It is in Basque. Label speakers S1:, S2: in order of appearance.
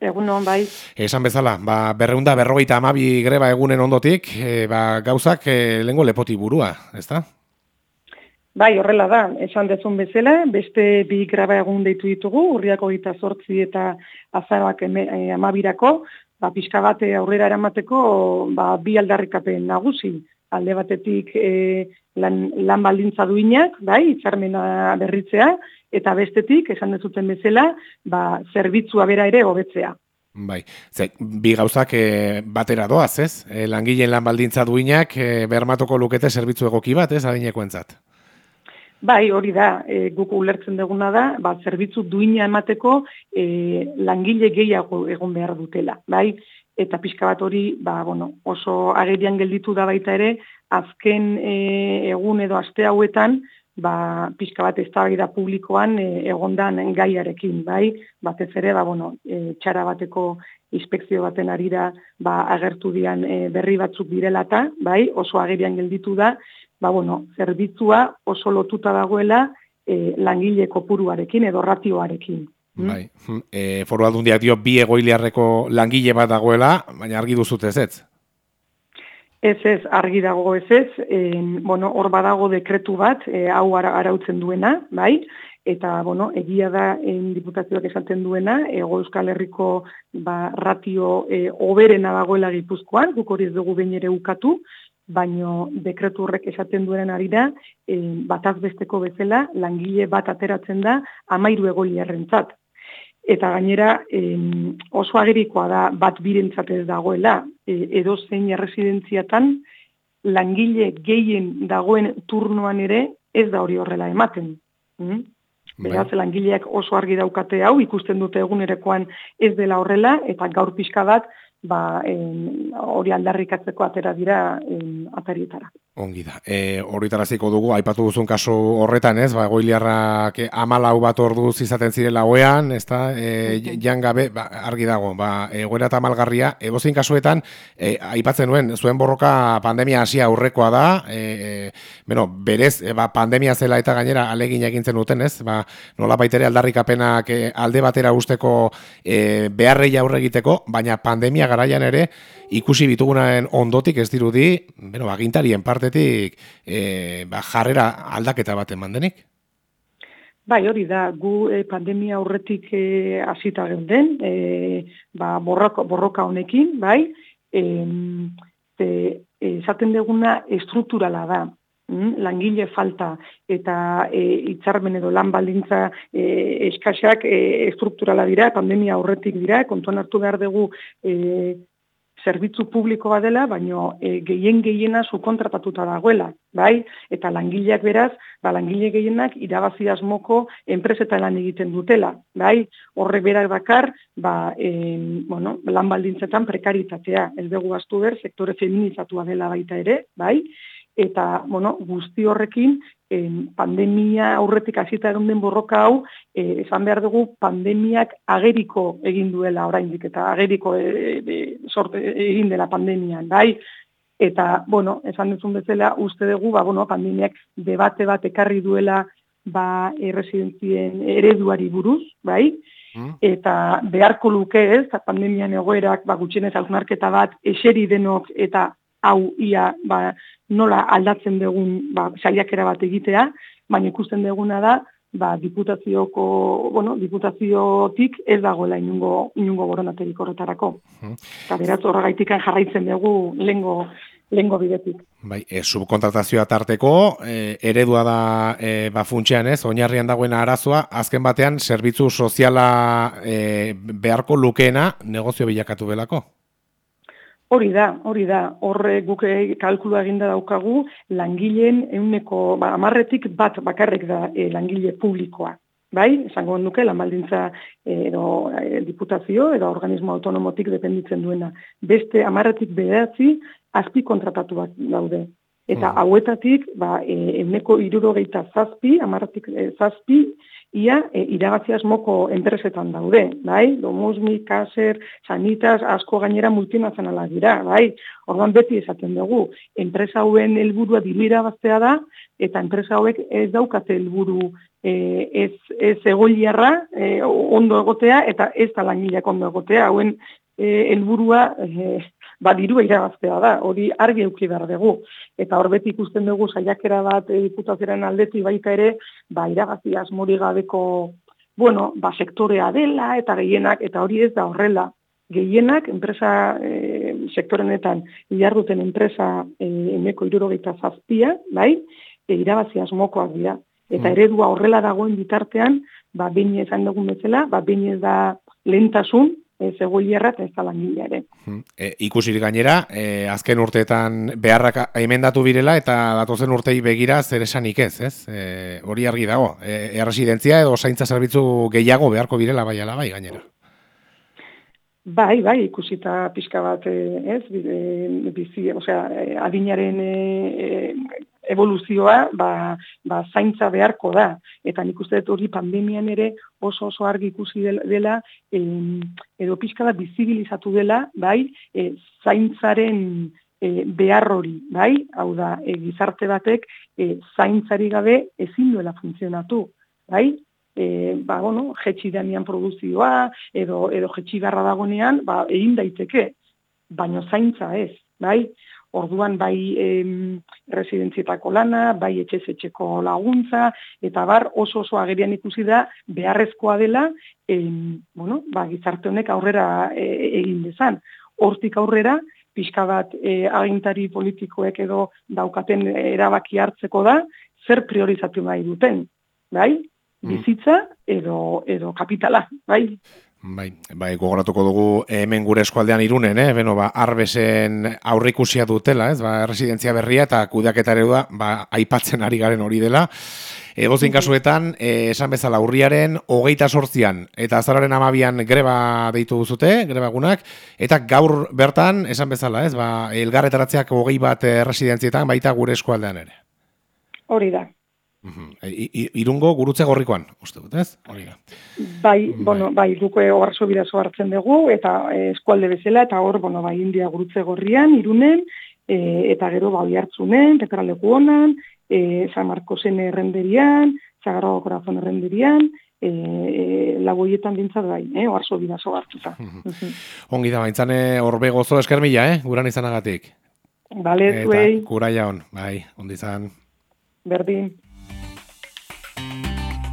S1: Egun hon, bai.
S2: Esan bezala, ba, berreunda berrogeita amabi greba egunen ondotik, e, ba, gauzak e, lengo lepoti burua, ezta?
S1: Bai, horrela da, esan dezun bezala, beste bi graba egun deitu ditugu, urriako gita sortzi eta azaroak e, amabirako, ba, pixka bate aurrera eramateko ba, bi aldarrikapen nagusi. Alde batetik e, lan, lan baldintza duinak, bai, itzarmena berritzea, eta bestetik, esan dezuten bezala, ba, zerbitzua bera ere hobetzea.
S2: Bai, ze, bi gauzak e, batera doaz, ez? E, langileen lan baldintza duinak e, bermatuko lukete zerbitzu egoki bat, ez, adineko entzat?
S1: Bai, hori da, e, guk ulertzen duguna da, ba, zerbitzu duina emateko e, langile gehiago egon behar dutela, bai? Eta pixka bat hori, ba, bueno, oso agerian gelditu da baita ere, azken e, egun edo aste hauetan, ba, pixka bat ez da publikoan e, egondan gaiarekin, bai? Batez ere, ba, bueno, e, txara bateko inspekzio baten arira ba, agertu dian e, berri batzuk direlata, bai? Oso agerian gelditu da, ba, bueno, zerbitzua oso lotuta dagoela e, langile kopuruarekin edo ratioarekin.
S2: Mm? Bai, e, foru aldundiak dio bi egoiliarreko langile bat dagoela, baina argi duzut ez ez?
S1: Ez ez, argi dago ez ez, e, bueno, hor badago dekretu bat, e, hau ara, arautzen duena, bai, eta, bueno, egia da en diputazioak esaten duena, ego euskal herriko ba, ratio e, oberena dagoela gipuzkoan, guk hori ez dugu behin ere ukatu, baino dekretu horrek esaten duenen ari da, e, bataz besteko bezala, langile bat ateratzen da, amairu egoli errentzat. Eta gainera, e, oso agerikoa da bat birentzat ez dagoela, e, edo zein erresidentziatan, langile gehien dagoen turnoan ere, ez da hori horrela ematen. Mm? Beraz, langileak oso argi daukate hau, ikusten dute egunerekoan ez dela horrela, eta gaur pixka bat, ba, hori aldarrikatzeko atera dira atarietara.
S2: Ongi da. E, Horritaraziko dugu, aipatu duzun kasu horretan, ez? Ba, goiliarrak amalau bat ordu izaten zirela oean, ez da? E, jan gabe, ba, argi dago, ba, egoera eta malgarria, egozin kasuetan, e, aipatzen nuen, zuen borroka pandemia hasia aurrekoa da, e, e, bueno, berez, e, ba, pandemia zela eta gainera alegin egintzen duten, ez? Ba, nola baitere aldarrikapenak e, alde batera usteko e, beharrei aurre egiteko, baina pandemia garaian ere, ikusi bitugunaren ondotik ez dirudi, bueno, bagintarien parte batetik e, ba, jarrera aldaketa bat eman denik?
S1: Bai, hori da, gu e, pandemia aurretik e, hasita geunden, e, ba, borroka, borroka honekin, bai, e, e, esaten deguna estrukturala da, mm, langile falta eta e, itzarmen edo lan baldintza e, eskaxak e, estrukturala dira, pandemia aurretik dira, kontuan hartu behar dugu e, zerbitzu publiko dela, baino e, gehien gehiena subkontratatuta dagoela, bai? Eta langileak beraz, ba langile gehienak irabazi asmoko enpresetan lan egiten dutela, bai? Horrek berak bakar, ba, e, bueno, lan baldintzetan prekaritatea, ez dugu astu ber, sektore feminizatua dela baita ere, bai? Eta, bueno, guzti horrekin, en pandemia aurretik hasita egon den borroka hau, e, esan behar dugu pandemiak ageriko egin duela oraindik eta ageriko e, e, sorte egin dela pandemian, bai? Eta, bueno, esan duzun bezala, uste dugu, ba, bueno, pandemiak debate bat ekarri duela ba, erresidentzien ereduari buruz, bai? Mm. Eta beharko luke ez, pandemian egoerak, ba, gutxienez hausnarketa bat, eseri denok eta hau ia ba, nola aldatzen dugun ba, saiakera bat egitea, baina ikusten duguna da, ba, diputazioko, bueno, diputaziotik ez dagoela inungo, inungo boronaterik horretarako. Eta beraz horregaitik jarraitzen dugu lengo, lengo bidetik.
S2: Bai, e, subkontratazioa tarteko, e, eredua da e, ba, funtxean ez, oinarrian dagoen arazoa, azken batean, zerbitzu soziala e, beharko lukeena negozio bilakatu belako?
S1: Hori da, hori da, horre guke kalkulu eginda daukagu, langileen euneko, ba, amarretik bat bakarrik da e, langile publikoa. Bai, esango nuke, lan baldintza e, edo e, diputazio edo organismo autonomotik dependitzen duena. Beste amarretik behatzi, azpi kontratatu bat daude. Eta mm. hauetatik, ba, e, euneko irurogeita zazpi, amarretik e, zazpi, ia e, irabazi asmoko enpresetan daude, bai? Domusmi, Kaser, Sanitas, asko gainera multinazionala dira, bai? Orduan beti esaten dugu, enpresa hauen helburua diru irabaztea da eta enpresa hauek ez daukate helburu e, ez, ez egoiliarra e, ondo egotea eta ez da langileak ondo egotea, hauen e, helburua e, ba, dirua irabaztea da, hori argi euki behar dugu. Eta horbeti ikusten dugu saiakera bat e, diputazioaren aldetu baita ere, ba, irabazi asmori gabeko, bueno, ba, sektorea dela eta gehienak, eta hori ez da horrela. Gehienak, enpresa e, sektorenetan, ilarduten enpresa e, emeko irurogeita zazpia, bai, e, irabazi asmokoak dira. Eta mm. eredua horrela dagoen bitartean, ba, bain ezan dugun bezala, ba, bain ez da lehentasun, ez egoilierra eta ez da langilea ere.
S2: E, ikusirik gainera, e, azken urteetan beharrak emendatu birela eta datozen urtei begira zer esanik ez, ez? E, hori argi dago, e, erresidentzia edo zaintza zerbitzu gehiago beharko birela bai ala bai gainera.
S1: Bai, bai, ikusita pixka bat, ez, bizi, osea, adinaren evoluzioa ba, ba, zaintza beharko da. Eta nik uste dut hori pandemian ere oso oso argi ikusi dela, edo pixka bat bizibilizatu dela, bai, e, zaintzaren e, behar hori, bai, hau da, e, gizarte batek e, zaintzari gabe ezin duela funtzionatu, bai, e, ba, bueno, jetxi danian produzioa, edo, edo jetxi garra dagonean, ba, egin daiteke, baino zaintza ez, bai, orduan bai em, residentzietako lana, bai etxez etxeko laguntza, eta bar oso oso agerian ikusi da beharrezkoa dela em, bueno, ba, gizarte honek aurrera e, egin dezan. Hortik aurrera, pixka bat e, agintari politikoek edo daukaten erabaki hartzeko da, zer priorizatu nahi duten, bai? Mm. Bizitza edo, edo kapitala, bai?
S2: Bai, bai, gogoratuko dugu hemen gure eskualdean irunen, eh? Beno, ba, arbesen aurrikusia dutela, ez? Ba, residentzia berria eta kudeaketa ere da, ba, aipatzen ari garen hori dela. Egozin kasuetan, eh, esan bezala urriaren hogeita sortzian, eta azararen amabian greba deitu duzute, greba egunak, eta gaur bertan, esan bezala, ez? Ba, elgarretaratzeak hogei bat eh, residentzietan, baita gure eskualdean ere.
S1: Hori da,
S2: I, irungo gurutze gorrikoan, uste dut, ez? Hori da.
S1: Bai, bai, bueno, bai, duko oarzo bidazo hartzen dugu, eta eh, eskualde bezala, eta hor, bueno, bai, india gurutze gorrian, irunen, e, eta gero, bai, hartzunen, petraleku honan, e, San Marcosen errenderian, Zagarro Corazon errenderian, e, e, lagoietan dintzat bai, eh, oarzo bidazo hartuta.
S2: Ongi da, baintzane, horbe gozo eskermila, eh, guran izanagatik.
S1: Bale, zuei.
S2: Eta, kura jaun, bai, ondizan.
S1: Berdin.